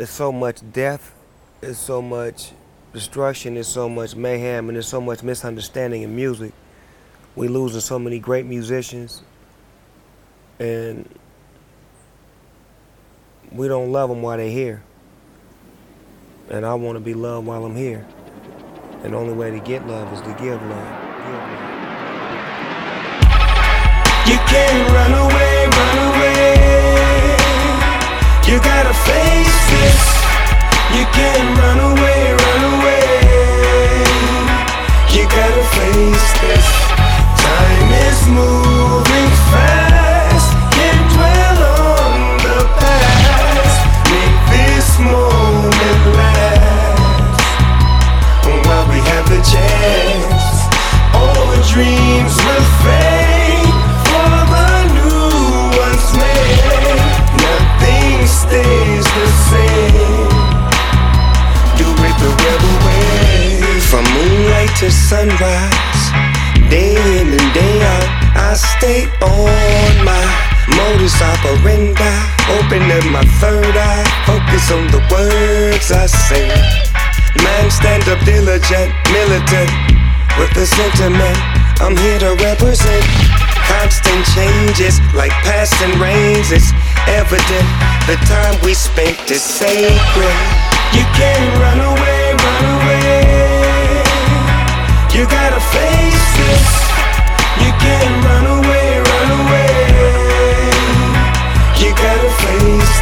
there's so much death, there's so much destruction, there's so much mayhem, and there's so much misunderstanding in music. We losing so many great musicians, and we don't love them while they're here. And I want to be loved while I'm here. And the only way to get love is to give love. Give love. You can't run away, run away. You gotta face this. You can't run away, run away. You gotta face this. Time is moving Opening my third eye, focus on the words I say. Man, stand up diligent, militant, with the sentiment. I'm here to represent. Constant changes, like passing rains. It's evident the time we spent is sacred. You can't run away, run away. You gotta face this. You can't run away,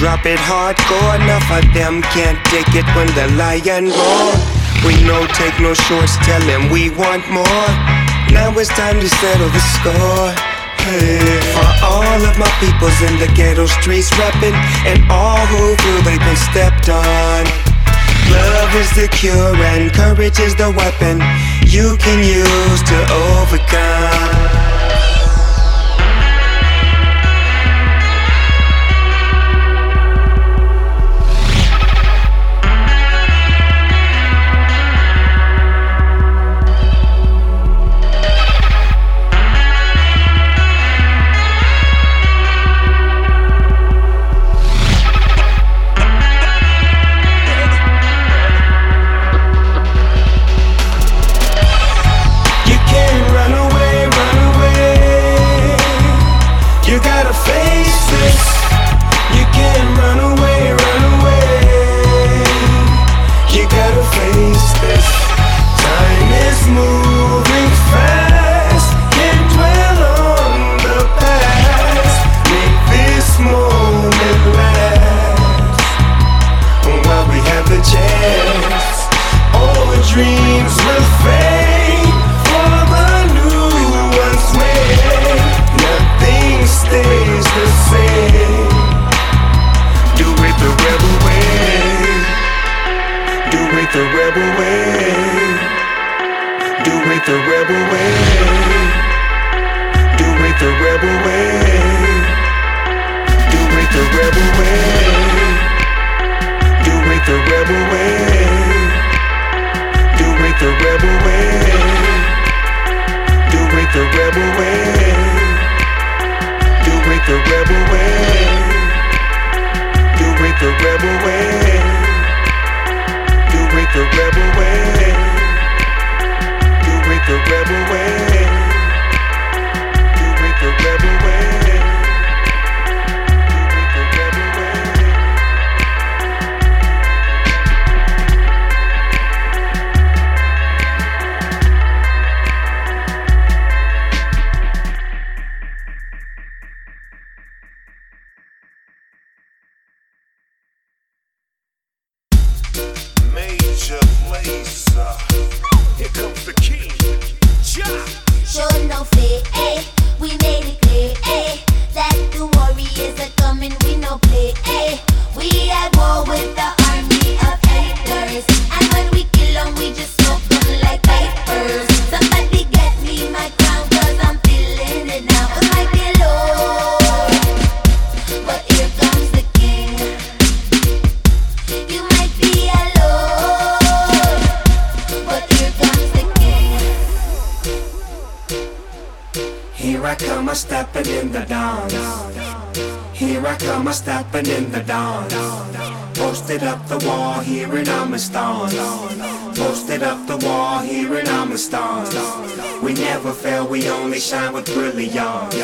drop it hardcore. Enough of them can't take it when the lion roar. We no take no shorts, tell them we want more. Now it's time to settle the score. For all of my peoples in the ghetto streets reppin', and all who feel they've been stepped on. Love is the cure and courage is the weapon you can use to overcome. It the rebel way. Do it the rebel way. We no play, eh? We at war with a stepping in the dance. Posted up the wall, here in Amistad. Posted up the wall, here in Amistad. We never fail, we only shine with brilliance.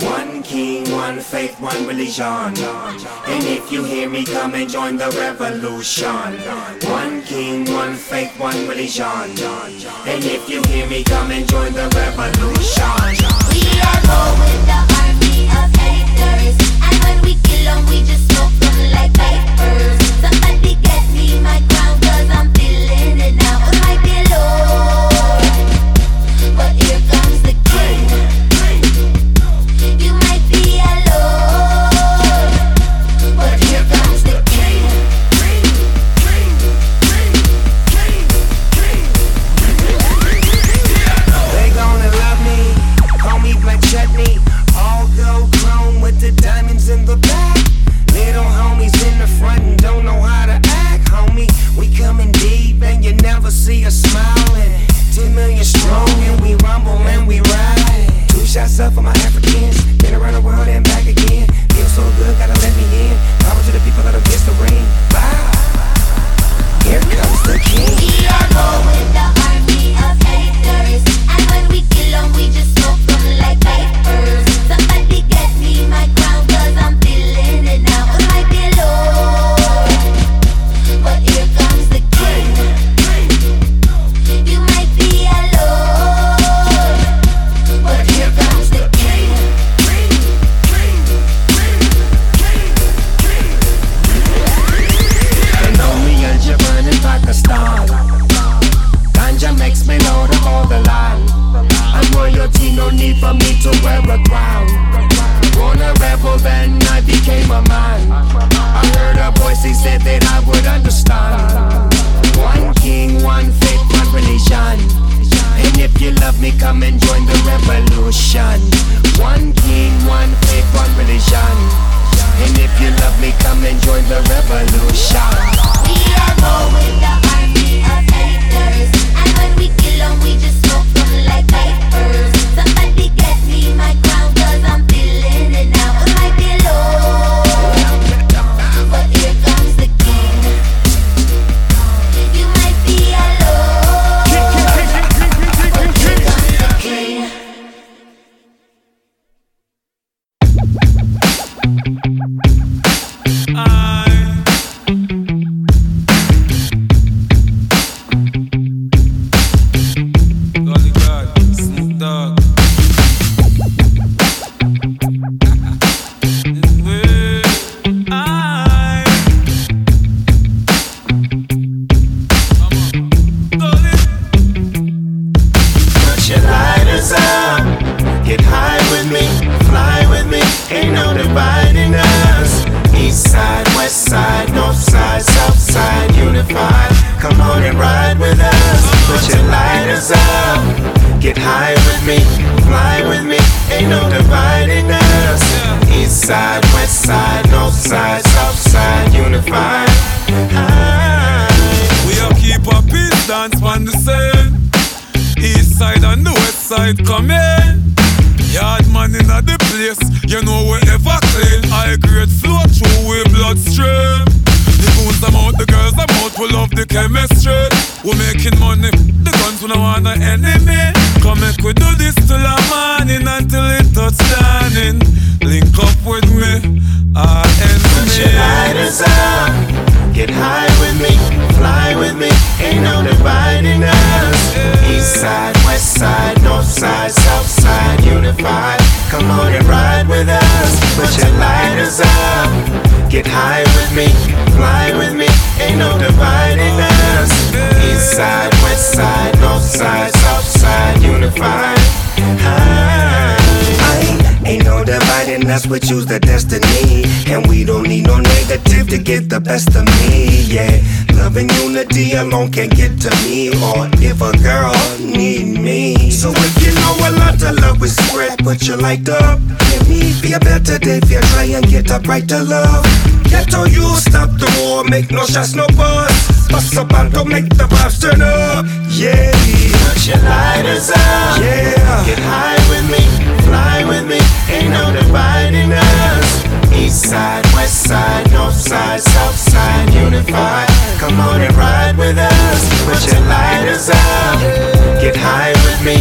One king, one faith, one religion. And if you hear me, come and join the revolution. One king, one faith, one religion. And if you hear me, come and join the revolution. We are born we just smoke them like vapors. West side, north side, south side, unified. Come on and ride with us. Put your lighters up, get high with me, fly with me, ain't no dividing us. East side, west side, north side, south side, unified. We a keep a peace dance on the same. East side and the west side come in. Yard man in the place, you know we dividing us, we choose the destiny. And we don't need no negative to get the best of me, yeah. Love and unity alone can't get to me. Or if a girl need me. So if you know a lot of love is spread, put your light up. Let me be a better day if you try and get up right to love. Ghetto, you stop the war, make no shots, no buzz. Bust up and don't make the vibes turn up, yeah. Put your lighters up, yeah. Get high with me, fly with me, East side, west side, north side, south side, unified. Come on and ride with us. Put your lighters up. Get high with me,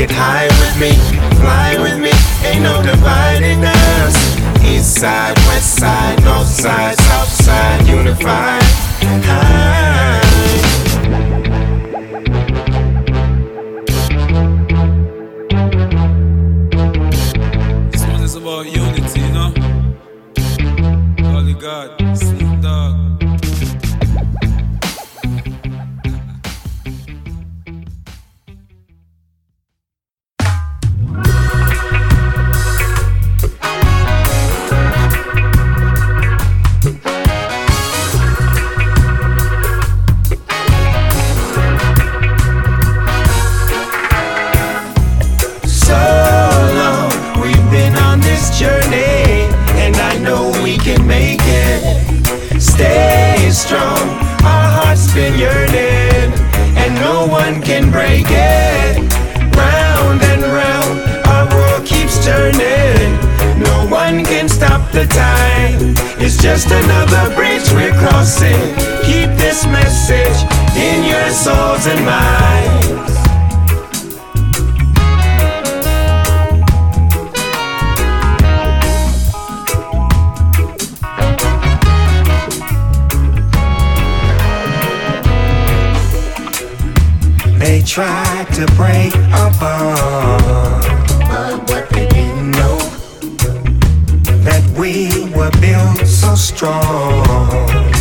Get high with me, fly with me. Ain't no dividing us. East side, west side, north side, south side, unified. High. Tried to break our bond, but what they didn't know that we were built so strong.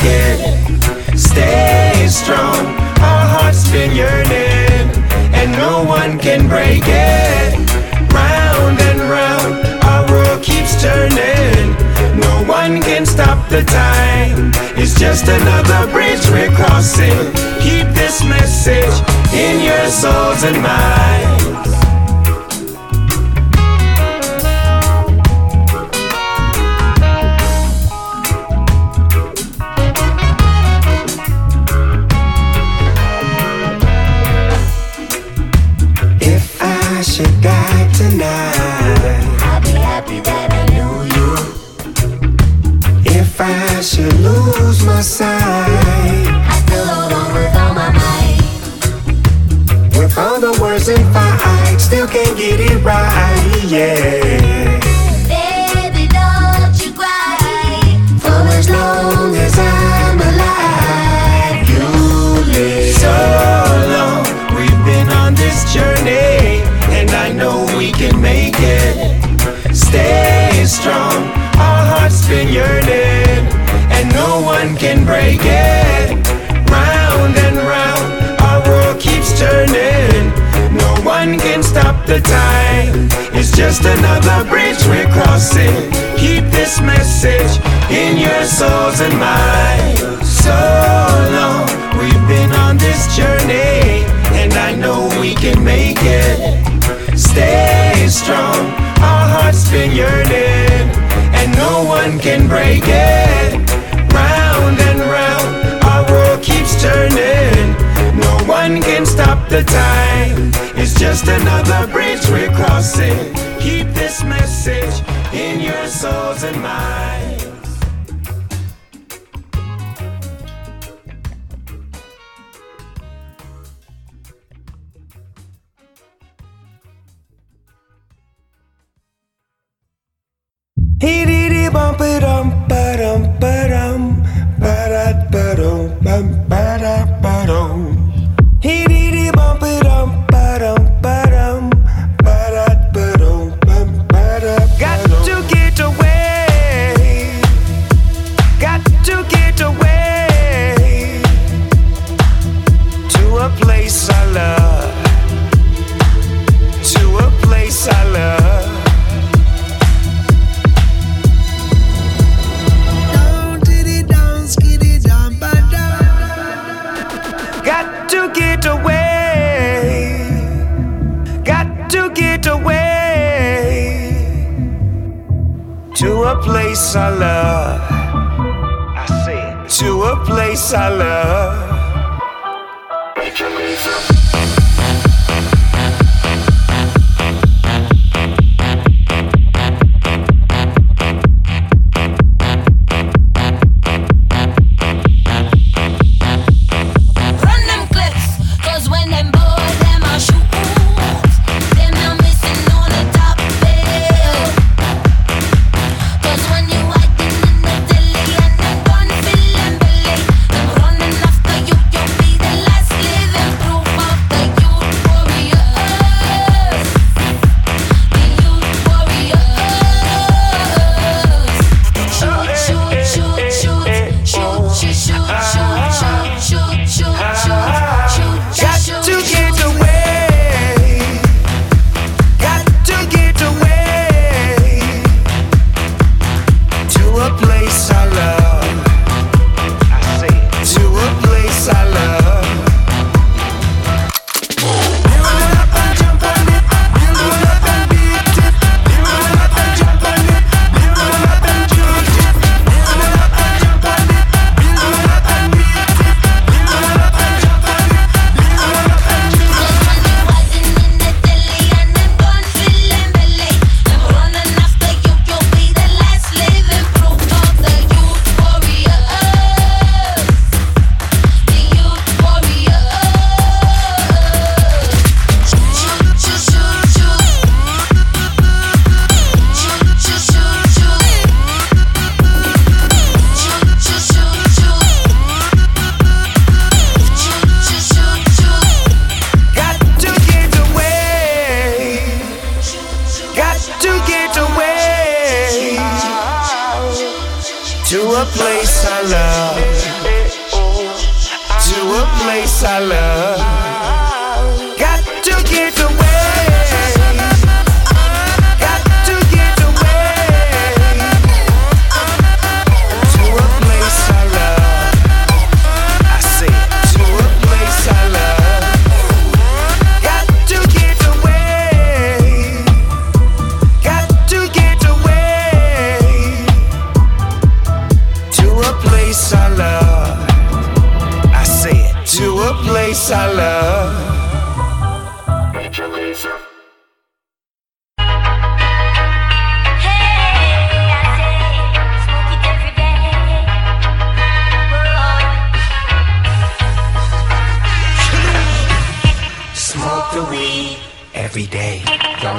Stay strong, our hearts been yearning, and no one can break it. Round and round, our world keeps turning. No one can stop the time. It's just another bridge we're crossing. Keep this message in your souls and minds. I should lose my sight, I still hold on with all my might. with all the words in fight, still can't get it right, yeah. Baby, don't you cry. For as long as I'm alive, you live. So long we've been on this journey, and I know we can make it. Stay strong, our hearts been yearning, break it. Round and round, our world keeps turning. No one can stop the time. It's just another bridge we're crossing. Keep this message in your souls and minds. So long we've been on this journey, and I know we can make it. Stay strong, our hearts been yearning, and no one can break it. Turning. No one can stop the time. It's just another bridge we're crossing. Keep this message in your souls and minds. Get away. Got to get away to a place I love. I said to a place I love. A place I love. To a place I love.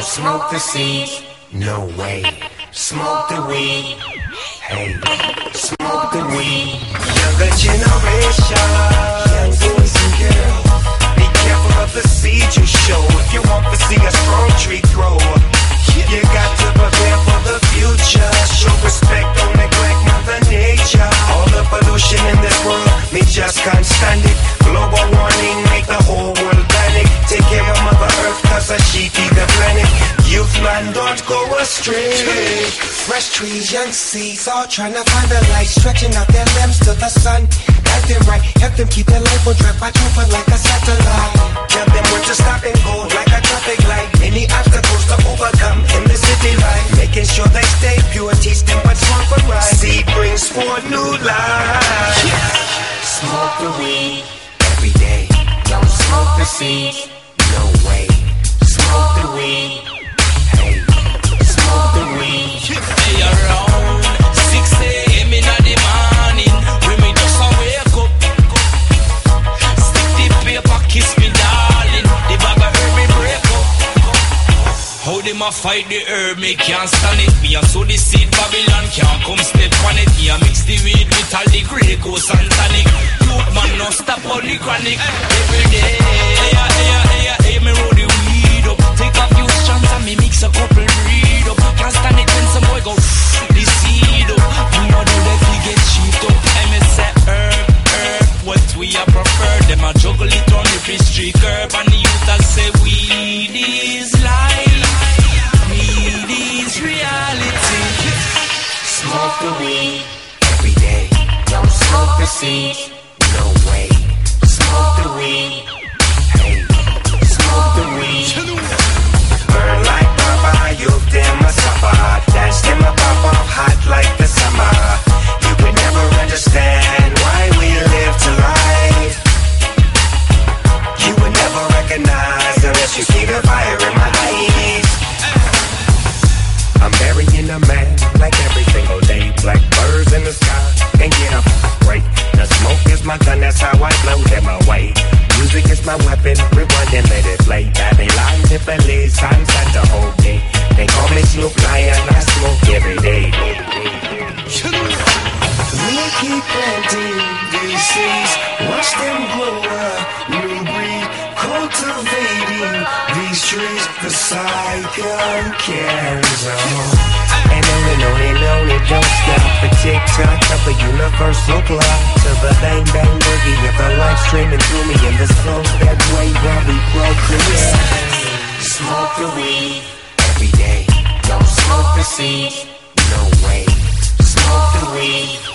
Smoke the seeds. No way. Smoke the weed. Hey, smoke the weed. Younger generation, young boys and girls. Be careful of the seeds you show if you want to see a strong tree grow. You got to prepare for the future. Show respect, don't neglect Mother Nature. All the pollution in this world, me just can't stand it. Global warming make the whole world go. Fresh trees, young seeds, all trying to find the light, stretching out their limbs to the sun. Them right, help them keep their life on track, watch over like a satellite. Tell them when to stop and go like a traffic light. Any obstacles to overcome in the city life. Making sure they stay pure, teach them what's wrong for right. Seed brings forth new life. Smoke the weed every day. Don't smoke the seeds. No way. Smoke the weed. How a fight the herb, me can't stand it. Me a sow the seed, Babylon can't come step on it. Me a mix the weed with all the Grey Goose and. Youth man, no stop on the chronic. Every day, hey, hey, hey, hey, me roll the weed up. Take a few strands and me mix a couple breed up. Can't stand it when some boy go the seed up. You know the left he get cheap up. Say herb, herb, what we a prefer. Them a juggle it on the street curb and the youth a say weed is life, Every day, weed. Every day, no smoke receipts. tick tock of a universal clock To the bang bang boogie of the life streaming through me And the soul that way while be broken. Smoke the weed every day. Don't smoke the seed, no way. Smoke the weed.